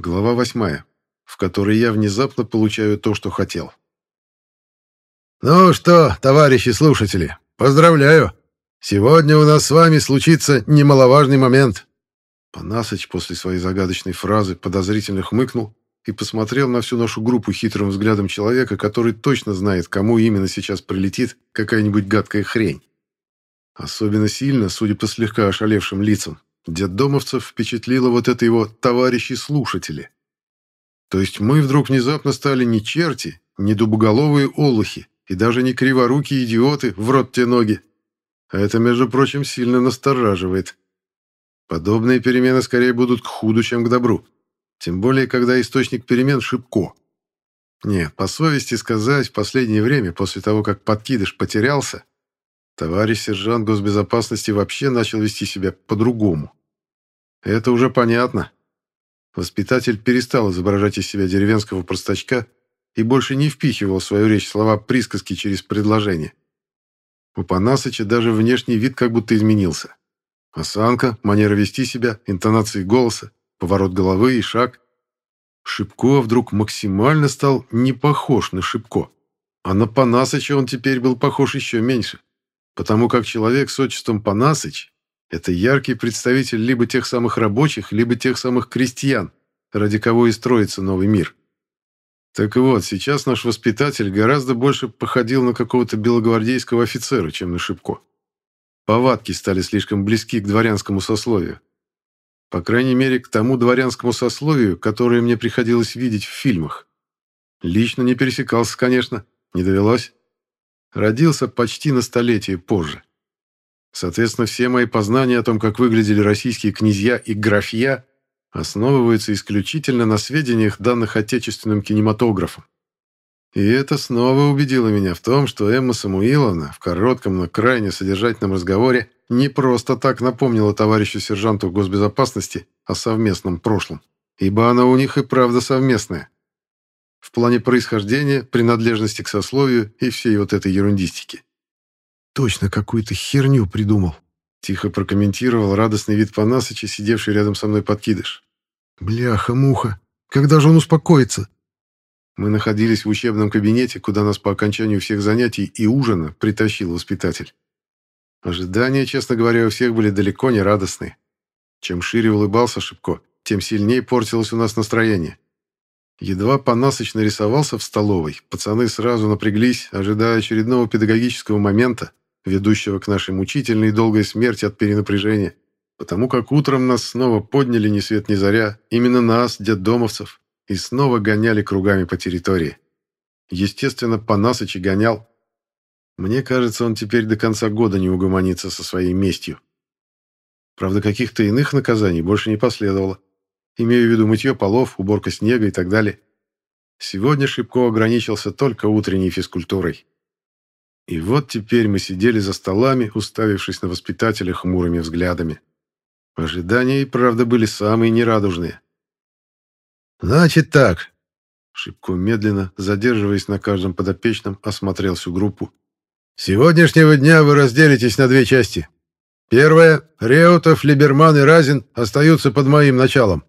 Глава восьмая, в которой я внезапно получаю то, что хотел. «Ну что, товарищи слушатели, поздравляю! Сегодня у нас с вами случится немаловажный момент». Панасыч после своей загадочной фразы подозрительно хмыкнул и посмотрел на всю нашу группу хитрым взглядом человека, который точно знает, кому именно сейчас прилетит какая-нибудь гадкая хрень. Особенно сильно, судя по слегка ошалевшим лицам, детдомовцев впечатлило вот это его «товарищи-слушатели». То есть мы вдруг внезапно стали не черти, не дубоголовые олухи и даже не криворукие идиоты в рот те ноги. А это, между прочим, сильно настораживает. Подобные перемены скорее будут к худу, чем к добру. Тем более, когда источник перемен шибко. Нет, по совести сказать, в последнее время, после того, как подкидыш потерялся, товарищ сержант госбезопасности вообще начал вести себя по-другому. Это уже понятно. Воспитатель перестал изображать из себя деревенского простачка и больше не впихивал в свою речь слова присказки через предложение. У Панасыча даже внешний вид как будто изменился. Осанка, манера вести себя, интонации голоса, поворот головы и шаг. Шипко вдруг максимально стал не похож на Шипко. А на Панасыча он теперь был похож еще меньше. Потому как человек с отчеством Панасыч – это яркий представитель либо тех самых рабочих, либо тех самых крестьян, ради кого и строится новый мир. Так вот, сейчас наш воспитатель гораздо больше походил на какого-то белогвардейского офицера, чем на Шипко. Повадки стали слишком близки к дворянскому сословию. По крайней мере, к тому дворянскому сословию, которое мне приходилось видеть в фильмах. Лично не пересекался, конечно, не довелось. Родился почти на столетие позже. Соответственно, все мои познания о том, как выглядели российские князья и графья, основываются исключительно на сведениях, данных отечественным кинематографом. И это снова убедило меня в том, что Эмма Самуиловна в коротком, но крайне содержательном разговоре не просто так напомнила товарищу сержанту госбезопасности о совместном прошлом, ибо она у них и правда совместная. В плане происхождения, принадлежности к сословию и всей вот этой ерундистики. «Точно какую-то херню придумал», — тихо прокомментировал радостный вид Панасыча, сидевший рядом со мной подкидыш. «Бляха-муха! Когда же он успокоится?» Мы находились в учебном кабинете, куда нас по окончанию всех занятий и ужина притащил воспитатель. Ожидания, честно говоря, у всех были далеко не радостные. Чем шире улыбался Шипко, тем сильнее портилось у нас настроение. Едва Панасыч нарисовался в столовой, пацаны сразу напряглись, ожидая очередного педагогического момента, ведущего к нашей мучительной и долгой смерти от перенапряжения, потому как утром нас снова подняли ни свет ни заря, именно нас, детдомовцев, и снова гоняли кругами по территории. Естественно, Панасыч и гонял. Мне кажется, он теперь до конца года не угомонится со своей местью. Правда, каких-то иных наказаний больше не последовало. Имею в виду мытье полов, уборка снега и так далее. Сегодня Шибко ограничился только утренней физкультурой. И вот теперь мы сидели за столами, уставившись на воспитателя хмурыми взглядами. Ожидания и правда были самые нерадужные. «Значит так». Шибко медленно, задерживаясь на каждом подопечном, осмотрел всю группу. «Сегодняшнего дня вы разделитесь на две части. Первая — Реутов, Либерман и Разин остаются под моим началом.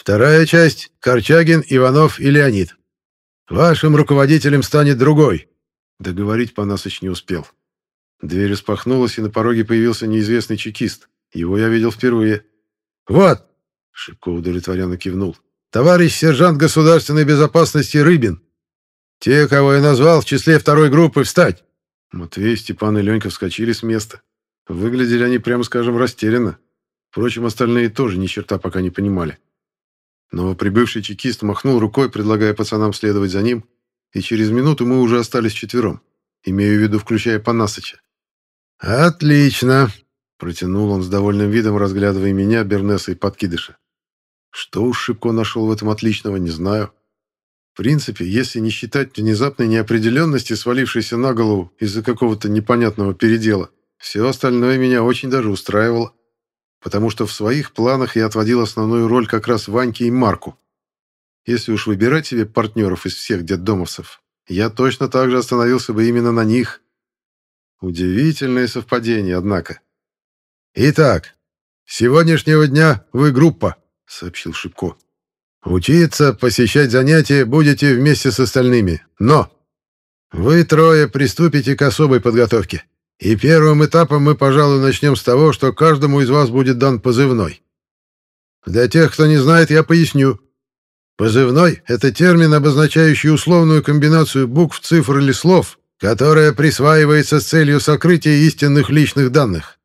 Вторая часть — Корчагин, Иванов и Леонид. Вашим руководителем станет другой». Договорить Панасыч не успел. Дверь распахнулась, и на пороге появился неизвестный чекист. Его я видел впервые. «Вот!» — Шибко удовлетворенно кивнул товарищ сержант государственной безопасности Рыбин. Те, кого я назвал, в числе второй группы, встать!» Матвей, Степан и Ленька вскочили с места. Выглядели они, прямо скажем, растерянно. Впрочем, остальные тоже ни черта пока не понимали. Но прибывший чекист махнул рукой, предлагая пацанам следовать за ним, и через минуту мы уже остались четвером, имею в виду, включая Панасыча. «Отлично!» — протянул он с довольным видом, разглядывая меня, Бернеса и подкидыша. Что уж Шибко нашел в этом отличного, не знаю. В принципе, если не считать внезапной неопределенности, свалившейся на голову из-за какого-то непонятного передела, все остальное меня очень даже устраивало. Потому что в своих планах я отводил основную роль как раз Ваньке и Марку. Если уж выбирать себе партнеров из всех детдомовцев, я точно так же остановился бы именно на них. Удивительное совпадение, однако. Итак, с сегодняшнего дня вы группа сообщил Шипко. Учиться, посещать занятия будете вместе с остальными. Но вы трое приступите к особой подготовке. И первым этапом мы, пожалуй, начнем с того, что каждому из вас будет дан позывной. Для тех, кто не знает, я поясню. Позывной — это термин, обозначающий условную комбинацию букв, цифр или слов, которая присваивается с целью сокрытия истинных личных данных.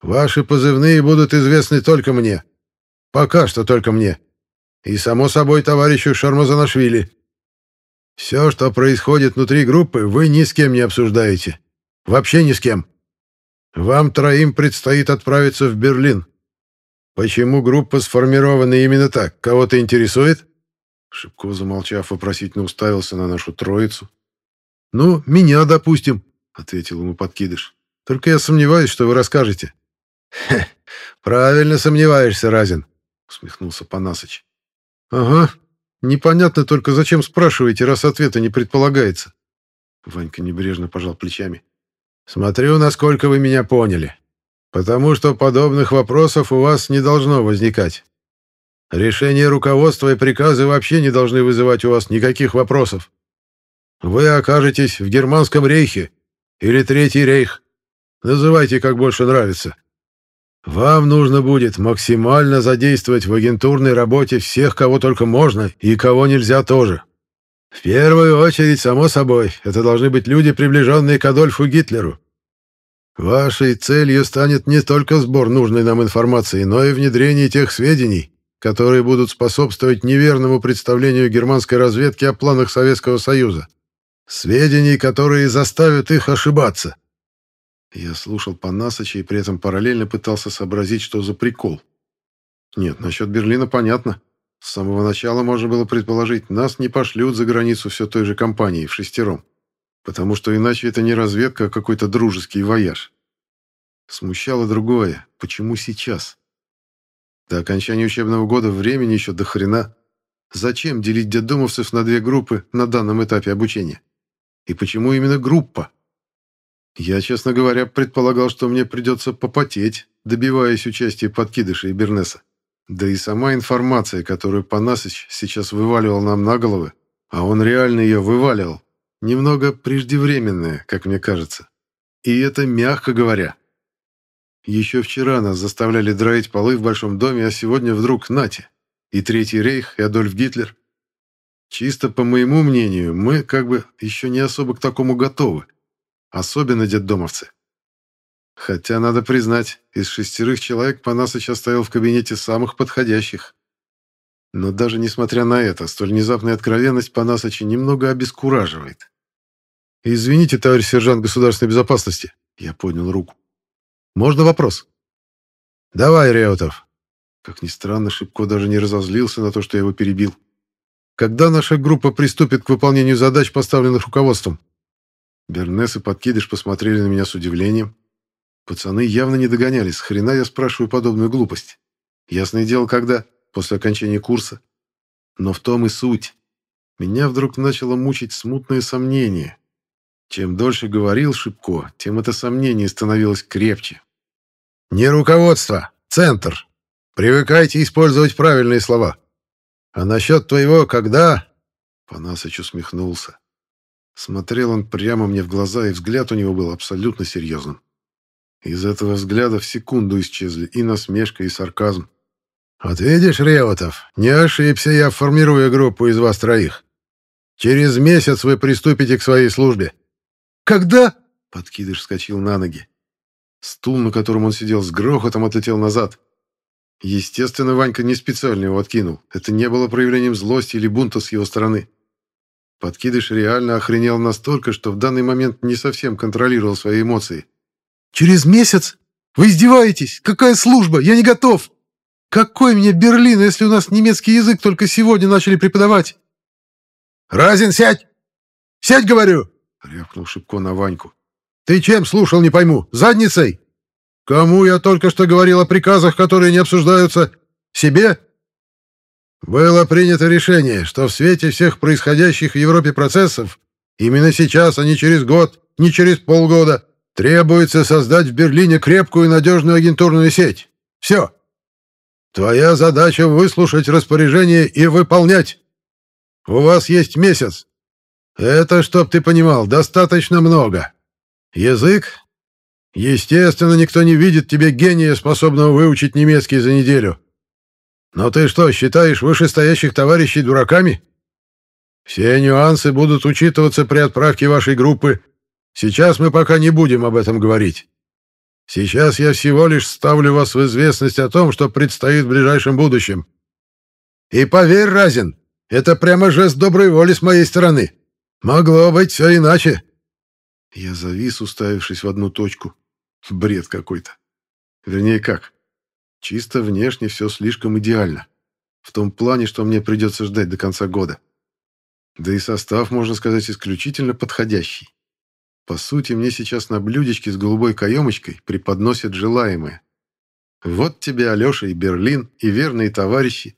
Ваши позывные будут известны только мне. Пока что только мне. И, само собой, товарищу Шармазанашвили. Все, что происходит внутри группы, вы ни с кем не обсуждаете. Вообще ни с кем. Вам троим предстоит отправиться в Берлин. Почему группа сформирована именно так? Кого-то интересует?» Шипко, замолчав, вопросительно уставился на нашу троицу. «Ну, меня, допустим», — ответил ему подкидыш. «Только я сомневаюсь, что вы расскажете». «Хе, правильно сомневаешься, Разин», — усмехнулся Панасыч. «Ага. Непонятно только, зачем спрашиваете, раз ответа не предполагается». Ванька небрежно пожал плечами. Смотрю, насколько вы меня поняли. Потому что подобных вопросов у вас не должно возникать. Решения руководства и приказы вообще не должны вызывать у вас никаких вопросов. Вы окажетесь в Германском рейхе или Третий рейх. Называйте, как больше нравится. Вам нужно будет максимально задействовать в агентурной работе всех, кого только можно, и кого нельзя тоже. В первую очередь, само собой, это должны быть люди, приближенные к Адольфу Гитлеру. Вашей целью станет не только сбор нужной нам информации, но и внедрение тех сведений, которые будут способствовать неверному представлению германской разведки о планах Советского Союза. Сведений, которые заставят их ошибаться. Я слушал Панасыча и при этом параллельно пытался сообразить, что за прикол. Нет, насчет Берлина понятно. С самого начала можно было предположить, нас не пошлют за границу все той же компании, в шестером. Потому что иначе это не разведка, а какой-то дружеский вояж. Смущало другое. Почему сейчас? До окончания учебного года времени еще до хрена. Зачем делить детдомовцев на две группы на данном этапе обучения? И почему именно группа? Я, честно говоря, предполагал, что мне придется попотеть, добиваясь участия подкидыша и Бернеса. Да и сама информация, которую Панасыч сейчас вываливал нам на головы, а он реально ее вываливал, немного преждевременная, как мне кажется. И это мягко говоря. Еще вчера нас заставляли драить полы в большом доме, а сегодня вдруг нате. И Третий рейх, и Адольф Гитлер. Чисто по моему мнению, мы как бы еще не особо к такому готовы. Особенно детдомовцы. Хотя, надо признать, из шестерых человек Панасыч оставил в кабинете самых подходящих. Но даже несмотря на это, столь внезапная откровенность Панасыча немного обескураживает. «Извините, товарищ сержант государственной безопасности», — я поднял руку. «Можно вопрос?» «Давай, Реутов». Как ни странно, Шипко даже не разозлился на то, что я его перебил. «Когда наша группа приступит к выполнению задач, поставленных руководством?» Бернес и Подкидыш посмотрели на меня с удивлением, Пацаны явно не догоняли, с хрена я спрашиваю подобную глупость. Ясное дело, когда? После окончания курса. Но в том и суть. Меня вдруг начало мучить смутное сомнение. Чем дольше говорил Шипко, тем это сомнение становилось крепче. «Не руководство, центр. Привыкайте использовать правильные слова. А насчет твоего «когда»...» Панасыч усмехнулся. Смотрел он прямо мне в глаза, и взгляд у него был абсолютно серьезным. Из этого взгляда в секунду исчезли и насмешка, и сарказм. «Вот видишь, Реутов, не ошибся я, формируя группу из вас троих. Через месяц вы приступите к своей службе». «Когда?» — подкидыш вскочил на ноги. Стул, на котором он сидел, с грохотом отлетел назад. Естественно, Ванька не специально его откинул. Это не было проявлением злости или бунта с его стороны. Подкидыш реально охренел настолько, что в данный момент не совсем контролировал свои эмоции. «Через месяц? Вы издеваетесь? Какая служба? Я не готов! Какой мне Берлин, если у нас немецкий язык только сегодня начали преподавать?» «Разин, сядь! Сядь, говорю!» — рявкнул Шипко на Ваньку. «Ты чем слушал, не пойму? Задницей? Кому я только что говорил о приказах, которые не обсуждаются? Себе?» Было принято решение, что в свете всех происходящих в Европе процессов, именно сейчас, а не через год, не через полгода, Требуется создать в Берлине крепкую и надежную агентурную сеть. Все. Твоя задача выслушать распоряжение и выполнять. У вас есть месяц. Это, чтоб ты понимал, достаточно много. Язык? Естественно, никто не видит тебе гения, способного выучить немецкий за неделю. Но ты что, считаешь вышестоящих товарищей дураками? Все нюансы будут учитываться при отправке вашей группы. Сейчас мы пока не будем об этом говорить. Сейчас я всего лишь ставлю вас в известность о том, что предстоит в ближайшем будущем. И поверь, Разин, это прямо жест доброй воли с моей стороны. Могло быть все иначе. Я завис, уставившись в одну точку. Бред какой-то. Вернее, как? Чисто внешне все слишком идеально. В том плане, что мне придется ждать до конца года. Да и состав, можно сказать, исключительно подходящий. По сути, мне сейчас на блюдечке с голубой каемочкой преподносят желаемое. Вот тебе, Алеша, и Берлин, и верные товарищи,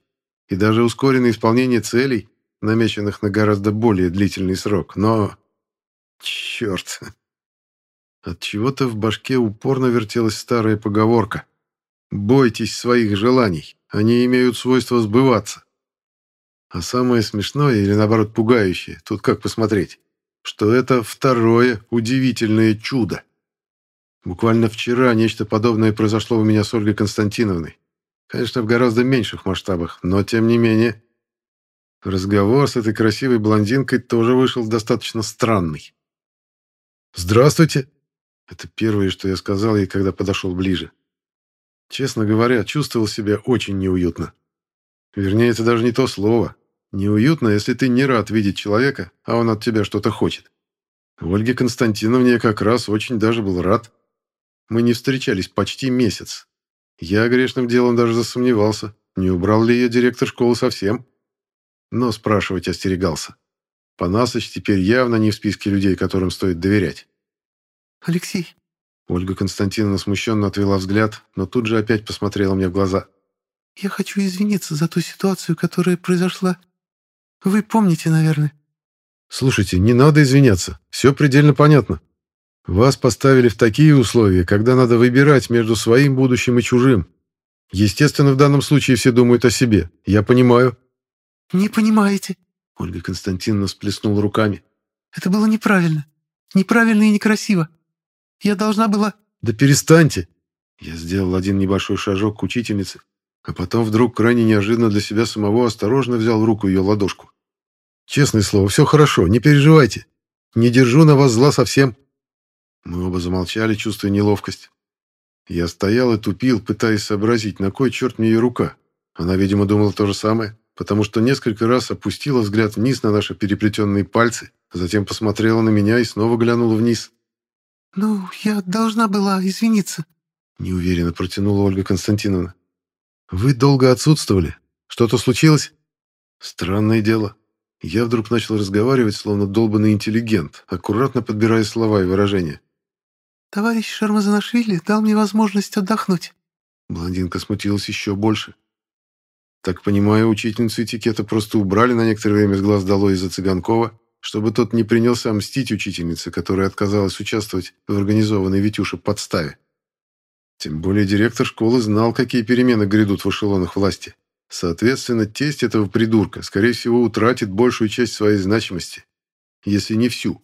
и даже ускоренное исполнение целей, намеченных на гораздо более длительный срок. Но... Черт! От чего то в башке упорно вертелась старая поговорка. «Бойтесь своих желаний, они имеют свойство сбываться». А самое смешное, или наоборот пугающее, тут как посмотреть, что это второе удивительное чудо. Буквально вчера нечто подобное произошло у меня с Ольгой Константиновной. Конечно, в гораздо меньших масштабах, но тем не менее. Разговор с этой красивой блондинкой тоже вышел достаточно странный. «Здравствуйте!» Это первое, что я сказал ей, когда подошел ближе. Честно говоря, чувствовал себя очень неуютно. Вернее, это даже не то слово. Неуютно, если ты не рад видеть человека, а он от тебя что-то хочет. Ольге Константиновне я как раз очень даже был рад. Мы не встречались почти месяц. Я грешным делом даже засомневался, не убрал ли ее директор школы совсем. Но спрашивать остерегался. Панасыч теперь явно не в списке людей, которым стоит доверять. «Алексей!» Ольга Константиновна смущенно отвела взгляд, но тут же опять посмотрела мне в глаза. «Я хочу извиниться за ту ситуацию, которая произошла вы помните, наверное. Слушайте, не надо извиняться. Все предельно понятно. Вас поставили в такие условия, когда надо выбирать между своим будущим и чужим. Естественно, в данном случае все думают о себе. Я понимаю. Не понимаете. Ольга Константиновна всплеснула руками. Это было неправильно. Неправильно и некрасиво. Я должна была... Да перестаньте. Я сделал один небольшой шажок к учительнице, а потом вдруг крайне неожиданно для себя самого осторожно взял в руку ее ладошку. «Честное слово, все хорошо, не переживайте. Не держу на вас зла совсем». Мы оба замолчали, чувствуя неловкость. Я стоял и тупил, пытаясь сообразить, на кой черт мне ее рука. Она, видимо, думала то же самое, потому что несколько раз опустила взгляд вниз на наши переплетенные пальцы, затем посмотрела на меня и снова глянула вниз. «Ну, я должна была извиниться», — неуверенно протянула Ольга Константиновна. «Вы долго отсутствовали? Что-то случилось?» «Странное дело. Я вдруг начал разговаривать, словно долбанный интеллигент, аккуратно подбирая слова и выражения. «Товарищ Шармазанашвили дал мне возможность отдохнуть». Блондинка смутилась еще больше. Так понимаю, учительницу этикета просто убрали на некоторое время с глаз долой из-за Цыганкова, чтобы тот не принялся мстить учительнице, которая отказалась участвовать в организованной Витюше подставе. Тем более директор школы знал, какие перемены грядут в эшелонах власти. Соответственно, тесть этого придурка, скорее всего, утратит большую часть своей значимости, если не всю.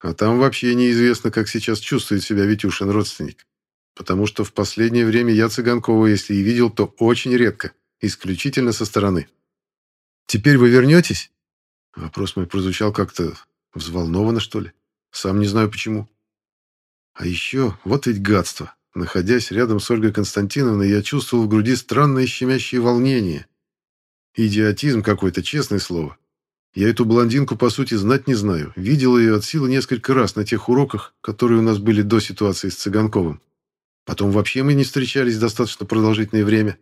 А там вообще неизвестно, как сейчас чувствует себя Витюшин родственник. Потому что в последнее время я Цыганкова, если и видел, то очень редко, исключительно со стороны. «Теперь вы вернетесь?» Вопрос мой прозвучал как-то взволнованно, что ли. Сам не знаю почему. А еще, вот ведь гадство. Находясь рядом с Ольгой Константиновной, я чувствовал в груди странное щемящее волнение. Идиотизм какой-то, честное слово. Я эту блондинку, по сути, знать не знаю. Видел ее от силы несколько раз на тех уроках, которые у нас были до ситуации с Цыганковым. Потом вообще мы не встречались достаточно продолжительное время.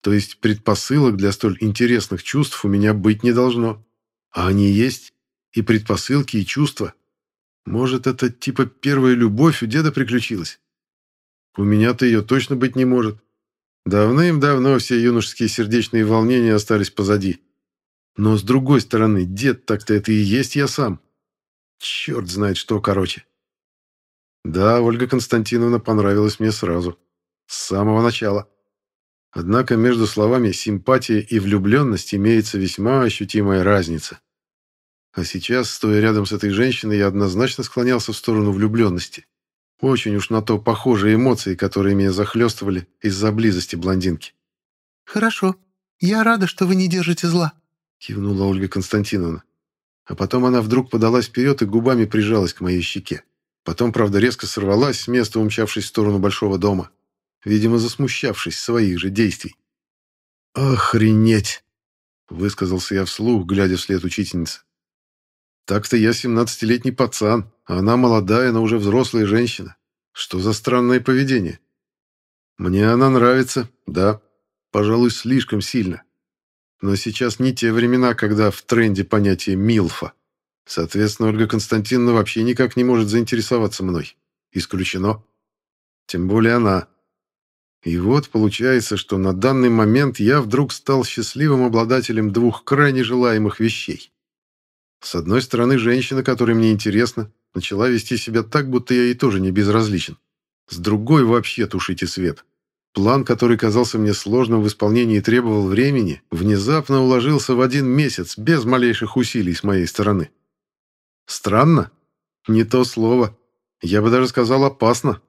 То есть предпосылок для столь интересных чувств у меня быть не должно. А они есть. И предпосылки, и чувства. Может, это типа первая любовь у деда приключилась? У меня-то ее точно быть не может. Давным-давно все юношеские сердечные волнения остались позади. Но с другой стороны, дед так-то это и есть я сам. Черт знает что, короче. Да, Ольга Константиновна понравилась мне сразу. С самого начала. Однако между словами «симпатия» и «влюбленность» имеется весьма ощутимая разница. А сейчас, стоя рядом с этой женщиной, я однозначно склонялся в сторону влюбленности. Очень уж на то похожие эмоции, которые меня захлестывали из-за близости блондинки. «Хорошо. Я рада, что вы не держите зла», — кивнула Ольга Константиновна. А потом она вдруг подалась вперед и губами прижалась к моей щеке. Потом, правда, резко сорвалась с места, умчавшись в сторону большого дома видимо, засмущавшись своих же действий. «Охренеть!» — высказался я вслух, глядя вслед учительницы. «Так-то я семнадцатилетний пацан, а она молодая, но уже взрослая женщина. Что за странное поведение? Мне она нравится, да, пожалуй, слишком сильно. Но сейчас не те времена, когда в тренде понятие «милфа». Соответственно, Ольга Константиновна вообще никак не может заинтересоваться мной. Исключено. Тем более она. И вот получается, что на данный момент я вдруг стал счастливым обладателем двух крайне желаемых вещей. С одной стороны, женщина, которая мне интересна, начала вести себя так, будто я ей тоже не безразличен. С другой вообще тушите свет. План, который казался мне сложным в исполнении и требовал времени, внезапно уложился в один месяц, без малейших усилий с моей стороны. Странно? Не то слово. Я бы даже сказал опасно.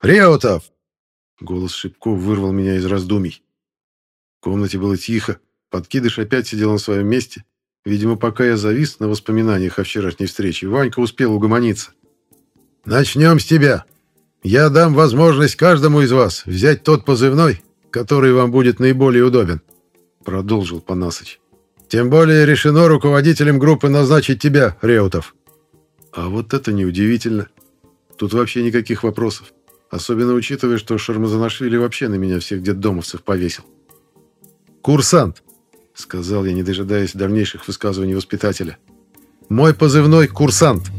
«Реутов!» Голос Шипков вырвал меня из раздумий. В комнате было тихо. Подкидыш опять сидел на своем месте. Видимо, пока я завис на воспоминаниях о вчерашней встрече, Ванька успел угомониться. «Начнем с тебя. Я дам возможность каждому из вас взять тот позывной, который вам будет наиболее удобен», — продолжил Панасыч. «Тем более решено руководителем группы назначить тебя, Реутов». «А вот это неудивительно. Тут вообще никаких вопросов. Особенно учитывая, что Шармазанашвили вообще на меня всех детдомовцев повесил. «Курсант», — сказал я, не дожидаясь дальнейших высказываний воспитателя. «Мой позывной — курсант».